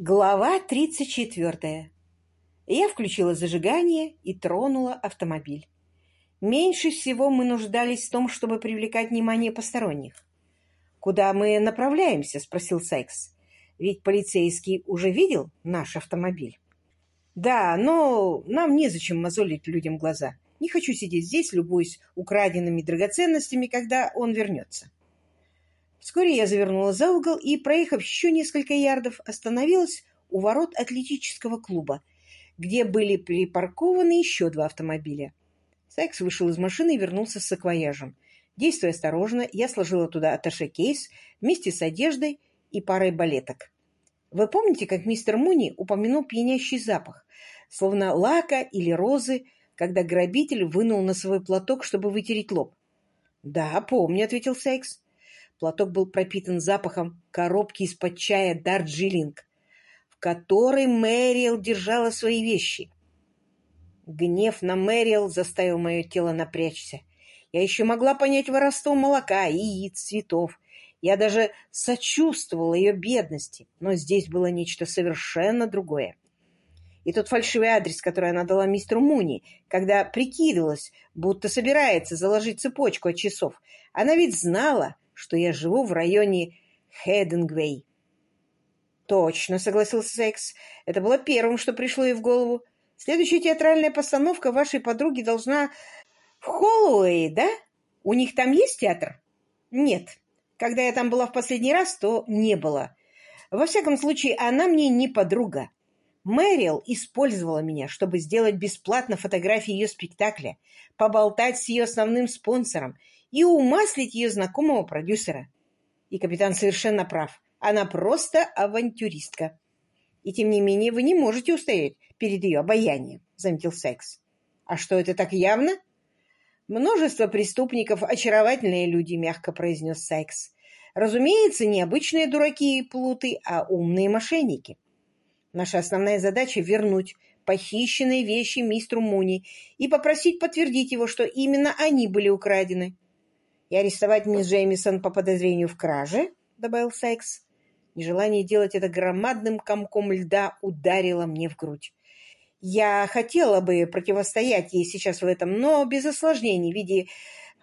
Глава 34. Я включила зажигание и тронула автомобиль. Меньше всего мы нуждались в том, чтобы привлекать внимание посторонних. «Куда мы направляемся?» — спросил Сайкс. «Ведь полицейский уже видел наш автомобиль». «Да, но нам незачем мозолить людям глаза. Не хочу сидеть здесь, любуясь украденными драгоценностями, когда он вернется». Вскоре я завернула за угол и, проехав еще несколько ярдов, остановилась у ворот атлетического клуба, где были припаркованы еще два автомобиля. Сайкс вышел из машины и вернулся с саквояжем. Действуя осторожно, я сложила туда аташе-кейс вместе с одеждой и парой балеток. Вы помните, как мистер Муни упомянул пьянящий запах, словно лака или розы, когда грабитель вынул на свой платок, чтобы вытереть лоб? — Да, помню, — ответил Сайкс. Платок был пропитан запахом коробки из-под чая «Дарджилинг», в которой Мэриэл держала свои вещи. Гнев на Мэриэл заставил мое тело напрячься. Я еще могла понять воровство молока, яиц, цветов. Я даже сочувствовала ее бедности, но здесь было нечто совершенно другое. И тот фальшивый адрес, который она дала мистеру Муни, когда прикидывалась, будто собирается заложить цепочку от часов, она ведь знала, что я живу в районе Хедингвей. Точно, согласился Секс. Это было первым, что пришло ей в голову. Следующая театральная постановка вашей подруги должна в Холлоуэй, да? У них там есть театр? Нет. Когда я там была в последний раз, то не было. Во всяком случае, она мне не подруга. Мэрил использовала меня, чтобы сделать бесплатно фотографии ее спектакля, поболтать с ее основным спонсором и умаслить ее знакомого продюсера. И капитан совершенно прав. Она просто авантюристка. И тем не менее вы не можете устоять перед ее обаянием, заметил Секс. А что это так явно? Множество преступников — очаровательные люди, мягко произнес Секс. Разумеется, не обычные дураки и плуты, а умные мошенники. Наша основная задача — вернуть похищенные вещи мистеру Муни и попросить подтвердить его, что именно они были украдены и арестовать мисс Джеймисон по подозрению в краже, — добавил Сайкс. Нежелание делать это громадным комком льда ударило мне в грудь. Я хотела бы противостоять ей сейчас в этом, но без осложнений в виде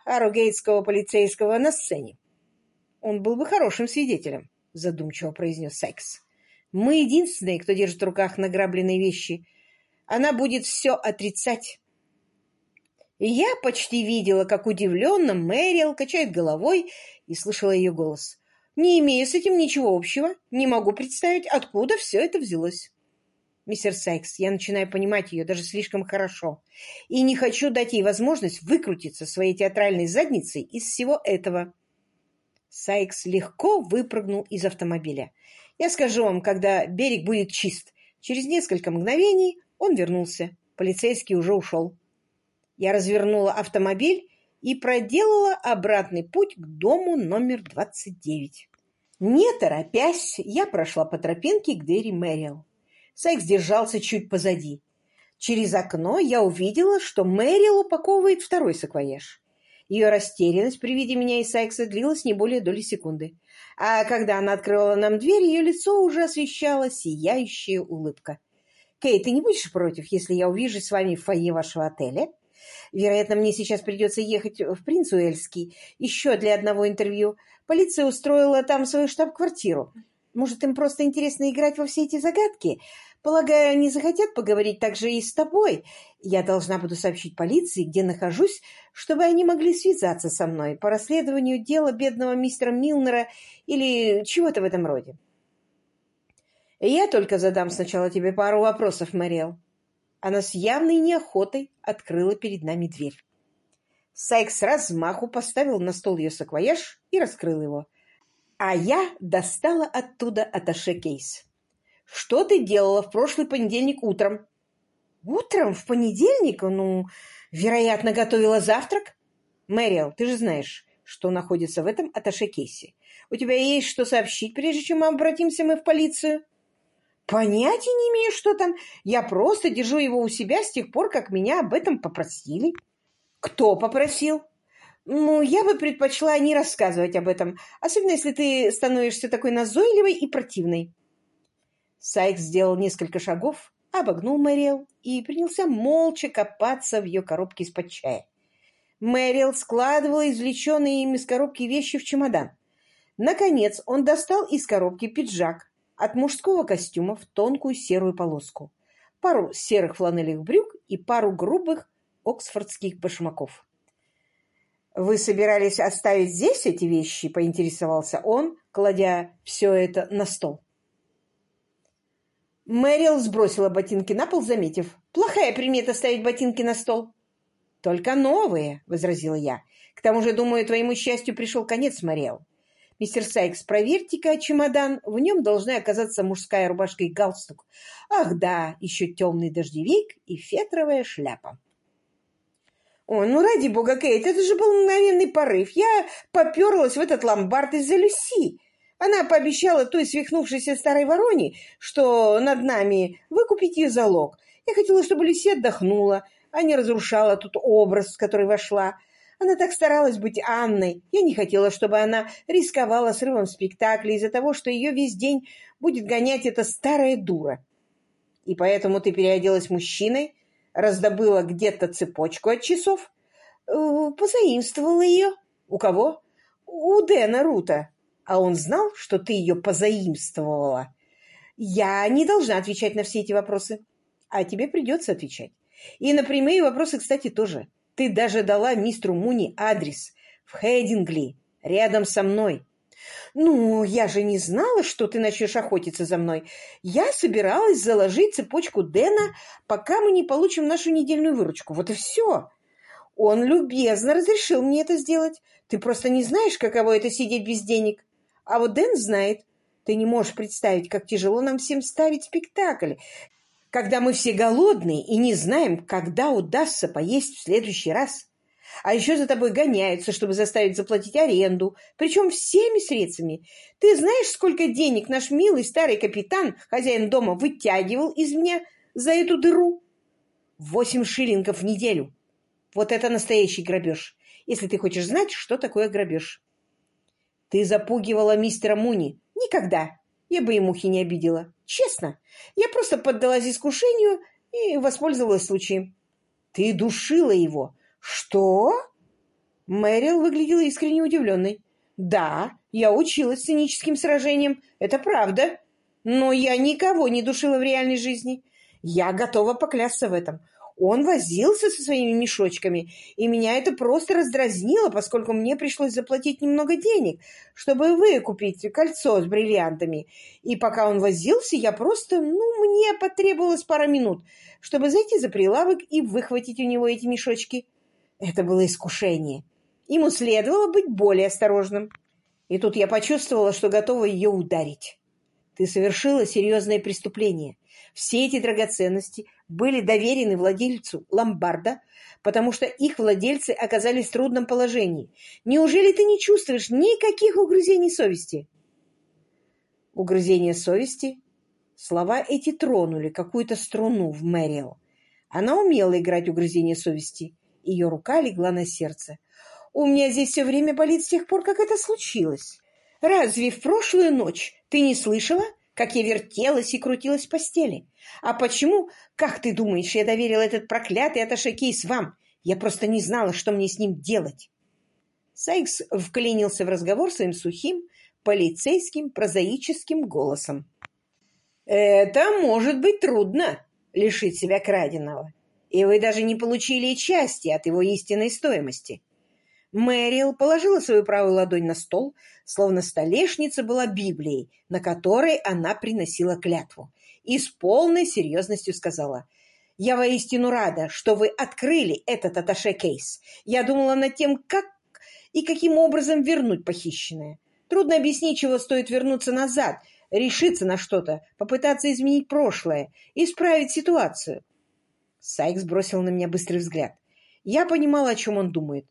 аругейтского полицейского на сцене. Он был бы хорошим свидетелем, — задумчиво произнес Сайкс. Мы единственные, кто держит в руках награбленные вещи. Она будет все отрицать. И я почти видела, как удивленно Мэриэл качает головой и слышала ее голос. Не имея с этим ничего общего, не могу представить, откуда все это взялось. Мистер Сайкс, я начинаю понимать ее даже слишком хорошо и не хочу дать ей возможность выкрутиться своей театральной задницей из всего этого. Сайкс легко выпрыгнул из автомобиля. Я скажу вам, когда берег будет чист. Через несколько мгновений он вернулся. Полицейский уже ушел. Я развернула автомобиль и проделала обратный путь к дому номер 29. Не торопясь, я прошла по тропинке к двери Мэрил. Сайкс держался чуть позади. Через окно я увидела, что Мэрил упаковывает второй саквояж. Ее растерянность при виде меня и Сайкса длилась не более доли секунды. А когда она открывала нам дверь, ее лицо уже освещала сияющая улыбка. «Кей, ты не будешь против, если я увижу с вами в фойе вашего отеля?» Вероятно, мне сейчас придется ехать в Принцуэльский еще для одного интервью. Полиция устроила там свою штаб-квартиру. Может, им просто интересно играть во все эти загадки? Полагаю, они захотят поговорить также и с тобой. Я должна буду сообщить полиции, где нахожусь, чтобы они могли связаться со мной по расследованию дела бедного мистера Милнера или чего-то в этом роде. Я только задам сначала тебе пару вопросов, Мэриэл. Она с явной неохотой открыла перед нами дверь. Сайкс размаху поставил на стол ее саквояж и раскрыл его. А я достала оттуда аташе кейс. «Что ты делала в прошлый понедельник утром?» «Утром? В понедельник? Ну, вероятно, готовила завтрак?» «Мэриэл, ты же знаешь, что находится в этом аташе кейсе. У тебя есть что сообщить, прежде чем мы обратимся мы в полицию?» Понятия не имею, что там. Я просто держу его у себя с тех пор, как меня об этом попросили. Кто попросил? Ну, я бы предпочла не рассказывать об этом, особенно если ты становишься такой назойливой и противной. Сайкс сделал несколько шагов, обогнул Мэриэл и принялся молча копаться в ее коробке из-под чая. Мэриэл складывала извлеченные им из коробки вещи в чемодан. Наконец он достал из коробки пиджак от мужского костюма в тонкую серую полоску, пару серых фланелевых брюк и пару грубых оксфордских башмаков. «Вы собирались оставить здесь эти вещи?» — поинтересовался он, кладя все это на стол. Мэрил сбросила ботинки на пол, заметив. «Плохая примета ставить ботинки на стол». «Только новые», — возразила я. «К тому же, думаю, твоему счастью пришел конец, Мэрил. Мистер Сайкс, проверьте-ка чемодан. В нем должны оказаться мужская рубашка и галстук. Ах да, еще темный дождевик и фетровая шляпа». «Ой, ну ради бога, Кейт, это же был мгновенный порыв. Я поперлась в этот ломбард из-за Люси. Она пообещала той свихнувшейся старой вороне, что над нами выкупить ее залог. Я хотела, чтобы Люси отдохнула, а не разрушала тот образ, в который вошла. Она так старалась быть Анной. Я не хотела, чтобы она рисковала срывом спектакля из-за того, что ее весь день будет гонять эта старая дура. И поэтому ты переоделась мужчиной, раздобыла где-то цепочку от часов, э, позаимствовала ее. У кого? У Дэна Рута. А он знал, что ты ее позаимствовала. Я не должна отвечать на все эти вопросы. А тебе придется отвечать. И на прямые вопросы, кстати, тоже. Ты даже дала мистеру Муни адрес в Хейдингли, рядом со мной. «Ну, я же не знала, что ты начнешь охотиться за мной. Я собиралась заложить цепочку Дэна, пока мы не получим нашу недельную выручку. Вот и все. Он любезно разрешил мне это сделать. Ты просто не знаешь, каково это сидеть без денег. А вот Дэн знает. Ты не можешь представить, как тяжело нам всем ставить спектакль, когда мы все голодные и не знаем, когда удастся поесть в следующий раз. А еще за тобой гоняются, чтобы заставить заплатить аренду, причем всеми средствами. Ты знаешь, сколько денег наш милый старый капитан, хозяин дома, вытягивал из меня за эту дыру? Восемь шиллингов в неделю. Вот это настоящий грабеж, если ты хочешь знать, что такое грабеж. Ты запугивала мистера Муни. Никогда. Я бы и мухи не обидела. Честно. Я просто поддалась искушению и воспользовалась случаем. Ты душила его. «Что?» Мэрил выглядела искренне удивленной. «Да, я училась сценическим сражениям, это правда. Но я никого не душила в реальной жизни. Я готова поклясться в этом. Он возился со своими мешочками, и меня это просто раздразнило, поскольку мне пришлось заплатить немного денег, чтобы выкупить кольцо с бриллиантами. И пока он возился, я просто, ну, мне потребовалось пара минут, чтобы зайти за прилавок и выхватить у него эти мешочки. Это было искушение. Ему следовало быть более осторожным. И тут я почувствовала, что готова ее ударить. Ты совершила серьезное преступление. Все эти драгоценности были доверены владельцу ломбарда, потому что их владельцы оказались в трудном положении. Неужели ты не чувствуешь никаких угрызений совести? Угрызения совести? Слова эти тронули какую-то струну в Мэриэл. Она умела играть угрызения совести, ее рука легла на сердце. «У меня здесь все время болит с тех пор, как это случилось. Разве в прошлую ночь ты не слышала, как я вертелась и крутилась в постели? А почему, как ты думаешь, я доверила этот проклятый аташекейс вам? Я просто не знала, что мне с ним делать». Сайкс вклинился в разговор своим сухим, полицейским, прозаическим голосом. «Это может быть трудно, лишить себя краденого и вы даже не получили части от его истинной стоимости. Мэрил положила свою правую ладонь на стол, словно столешница была Библией, на которой она приносила клятву, и с полной серьезностью сказала «Я воистину рада, что вы открыли этот аташе-кейс. Я думала над тем, как и каким образом вернуть похищенное. Трудно объяснить, чего стоит вернуться назад, решиться на что-то, попытаться изменить прошлое, исправить ситуацию. Сайкс бросил на меня быстрый взгляд. Я понимала, о чем он думает.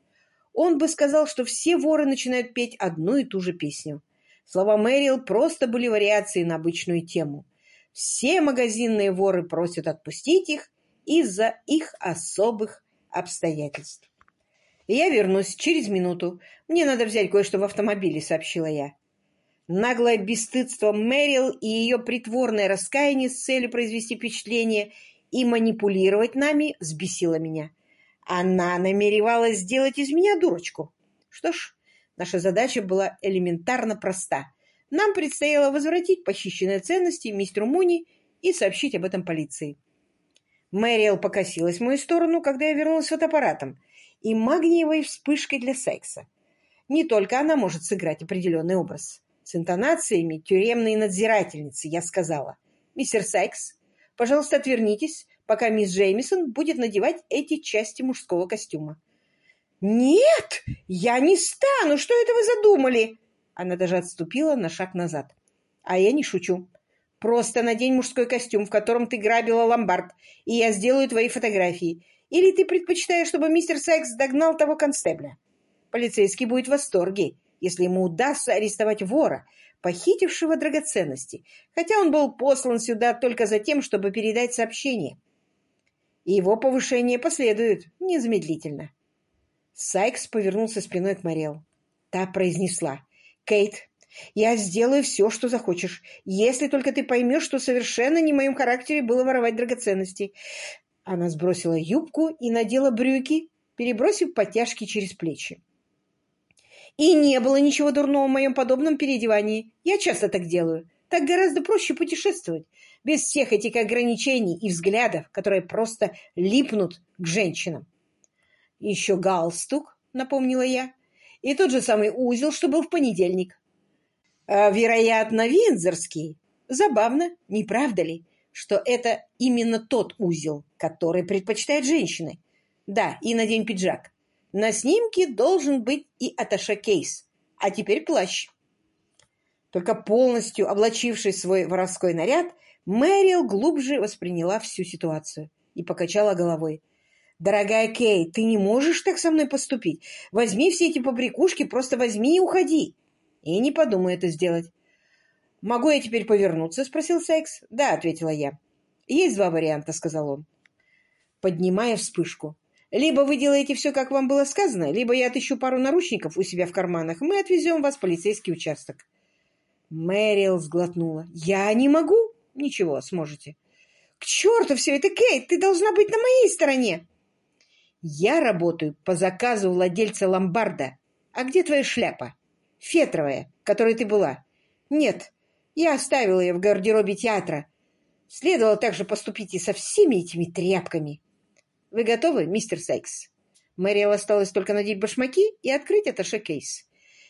Он бы сказал, что все воры начинают петь одну и ту же песню. Слова Мэрил просто были вариацией на обычную тему. Все магазинные воры просят отпустить их из-за их особых обстоятельств. «Я вернусь через минуту. Мне надо взять кое-что в автомобиле», — сообщила я. Наглое бесстыдство Мэрил и ее притворное раскаяние с целью произвести впечатление и манипулировать нами взбесило меня. Она намеревалась сделать из меня дурочку. Что ж, наша задача была элементарно проста. Нам предстояло возвратить похищенные ценности мистеру Муни и сообщить об этом полиции. Мэриэл покосилась в мою сторону, когда я вернулась с фотоаппаратом и магниевой вспышкой для секса. Не только она может сыграть определенный образ. С интонациями тюремной надзирательницы я сказала. «Мистер Сайкс, пожалуйста, отвернитесь, пока мисс Джеймисон будет надевать эти части мужского костюма». «Нет, я не стану! Что это вы задумали?» Она даже отступила на шаг назад. «А я не шучу. Просто надень мужской костюм, в котором ты грабила ломбард, и я сделаю твои фотографии. Или ты предпочитаешь, чтобы мистер Сайкс догнал того констебля? Полицейский будет в восторге, если ему удастся арестовать вора, похитившего драгоценности, хотя он был послан сюда только за тем, чтобы передать сообщение. И его повышение последует незамедлительно. Сайкс повернулся спиной к Морел. Та произнесла. «Кейт, я сделаю все, что захочешь, если только ты поймешь, что совершенно не в моем характере было воровать драгоценности». Она сбросила юбку и надела брюки, перебросив подтяжки через плечи. И не было ничего дурного в моем подобном переодевании. Я часто так делаю. Так гораздо проще путешествовать, без всех этих ограничений и взглядов, которые просто липнут к женщинам. Еще галстук, напомнила я, и тот же самый узел, что был в понедельник. А, вероятно, винзорский. Забавно, не правда ли, что это именно тот узел, который предпочитают женщины? Да, и надень пиджак. На снимке должен быть и аташе-кейс. А теперь плащ. Только полностью облачившись свой воровской наряд, Мэрил глубже восприняла всю ситуацию и покачала головой. «Дорогая Кей, ты не можешь так со мной поступить. Возьми все эти побрякушки, просто возьми и уходи. И не подумай это сделать». «Могу я теперь повернуться?» — спросил Секс. «Да», — ответила я. «Есть два варианта», — сказал он, поднимая вспышку. Либо вы делаете все, как вам было сказано, либо я отыщу пару наручников у себя в карманах, и мы отвезем вас в полицейский участок. Мэрил сглотнула. «Я не могу?» «Ничего, сможете». «К черту все это, Кейт! Ты должна быть на моей стороне!» «Я работаю по заказу владельца ломбарда. А где твоя шляпа? Фетровая, которой ты была?» «Нет, я оставила ее в гардеробе театра. Следовало также поступить и со всеми этими тряпками». Вы готовы, мистер Сайкс? Мэриэл осталось только надеть башмаки и открыть аташе-кейс.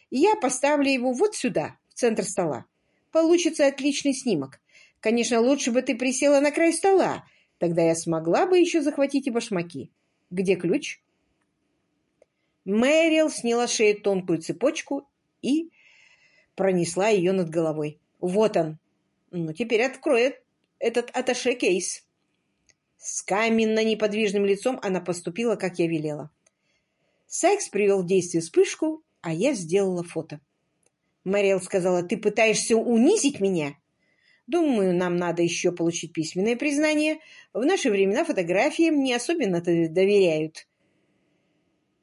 Я поставлю его вот сюда, в центр стола. Получится отличный снимок. Конечно, лучше бы ты присела на край стола. Тогда я смогла бы еще захватить и башмаки. Где ключ? Мэрил сняла с тонкую цепочку и пронесла ее над головой. Вот он. Ну, теперь откроет этот аташе-кейс. С каменно-неподвижным лицом она поступила, как я велела. Сайкс привел в действие вспышку, а я сделала фото. Мэриэл сказала, «Ты пытаешься унизить меня?» «Думаю, нам надо еще получить письменное признание. В наши времена фотографиям не особенно-то доверяют».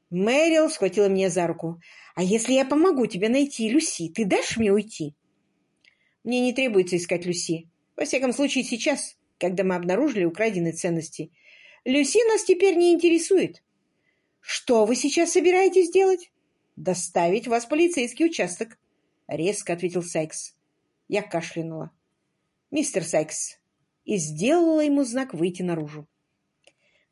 Мэрил схватила меня за руку. «А если я помогу тебе найти Люси, ты дашь мне уйти?» «Мне не требуется искать Люси. Во всяком случае, сейчас когда мы обнаружили украденные ценности. Люси нас теперь не интересует. Что вы сейчас собираетесь делать? Доставить вас в полицейский участок, резко ответил Сайкс. Я кашлянула. Мистер Сайкс. И сделала ему знак выйти наружу.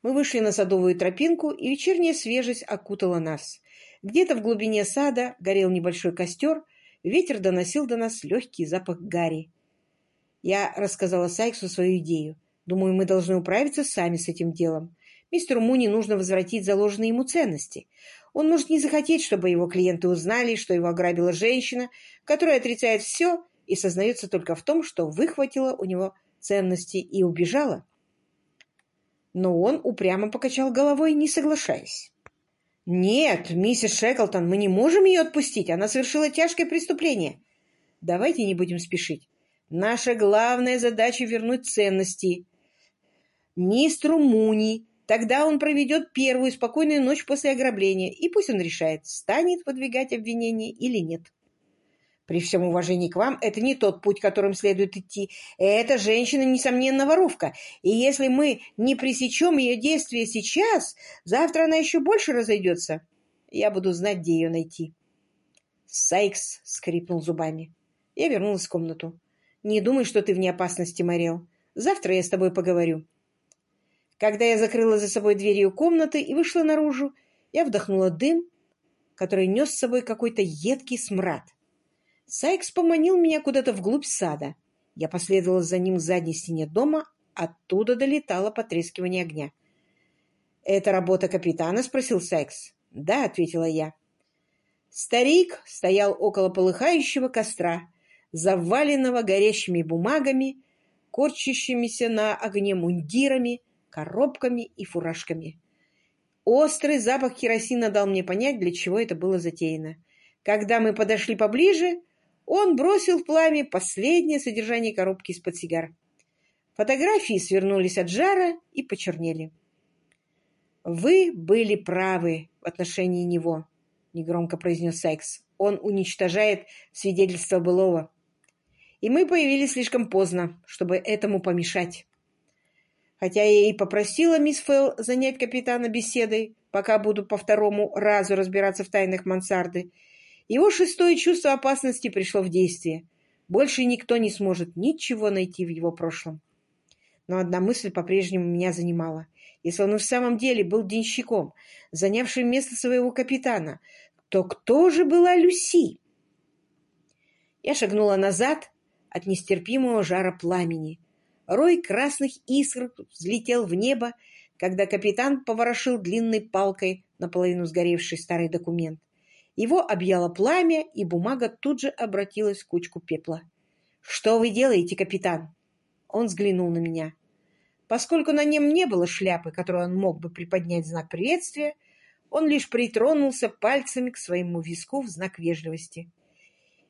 Мы вышли на садовую тропинку, и вечерняя свежесть окутала нас. Где-то в глубине сада горел небольшой костер, ветер доносил до нас легкий запах гари. Я рассказала Сайксу свою идею. Думаю, мы должны управиться сами с этим делом. Мистеру Муни нужно возвратить заложенные ему ценности. Он может не захотеть, чтобы его клиенты узнали, что его ограбила женщина, которая отрицает все и сознается только в том, что выхватила у него ценности и убежала. Но он упрямо покачал головой, не соглашаясь. «Нет, миссис Шеклтон, мы не можем ее отпустить. Она совершила тяжкое преступление. Давайте не будем спешить. Наша главная задача — вернуть ценности. Мистеру Муни. Тогда он проведет первую спокойную ночь после ограбления, и пусть он решает, станет выдвигать обвинение или нет. При всем уважении к вам, это не тот путь, которым следует идти. Эта женщина, несомненно, воровка. И если мы не пресечем ее действия сейчас, завтра она еще больше разойдется. Я буду знать, где ее найти. Сайкс скрипнул зубами. Я вернулась в комнату. Не думай, что ты вне опасности, Морел. Завтра я с тобой поговорю. Когда я закрыла за собой дверь ее комнаты и вышла наружу, я вдохнула дым, который нес с собой какой-то едкий смрад. Сайкс поманил меня куда-то вглубь сада. Я последовала за ним к задней стене дома, оттуда долетало потрескивание огня. «Это работа капитана?» — спросил Сайкс. «Да», — ответила я. Старик стоял около полыхающего костра, заваленного горящими бумагами, корчащимися на огне мундирами, коробками и фуражками. Острый запах керосина дал мне понять, для чего это было затеяно. Когда мы подошли поближе, он бросил в пламя последнее содержание коробки из-под сигар. Фотографии свернулись от жара и почернели. «Вы были правы в отношении него», — негромко произнес Сайкс. «Он уничтожает свидетельство былого. И мы появились слишком поздно, чтобы этому помешать». Хотя я и попросила мисс Фелл занять капитана беседой, пока буду по второму разу разбираться в тайнах мансарды, его шестое чувство опасности пришло в действие. Больше никто не сможет ничего найти в его прошлом. Но одна мысль по-прежнему меня занимала. Если он в самом деле был денщиком, занявшим место своего капитана, то кто же была Люси? Я шагнула назад от нестерпимого жара пламени. Рой красных искр взлетел в небо, когда капитан поворошил длинной палкой наполовину сгоревший старый документ. Его объяло пламя, и бумага тут же обратилась в кучку пепла. «Что вы делаете, капитан?» Он взглянул на меня. Поскольку на нем не было шляпы, которую он мог бы приподнять в знак приветствия, он лишь притронулся пальцами к своему виску в знак вежливости.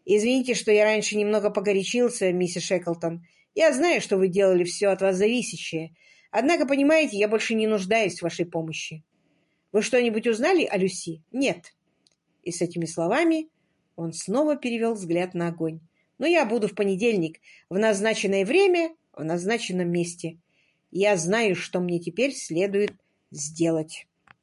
«Извините, что я раньше немного погорячился, миссис Шеклтон. Я знаю, что вы делали все от вас зависящее. Однако, понимаете, я больше не нуждаюсь в вашей помощи. Вы что-нибудь узнали о Люси? Нет. И с этими словами он снова перевел взгляд на огонь. «Но я буду в понедельник, в назначенное время, в назначенном месте. Я знаю, что мне теперь следует сделать».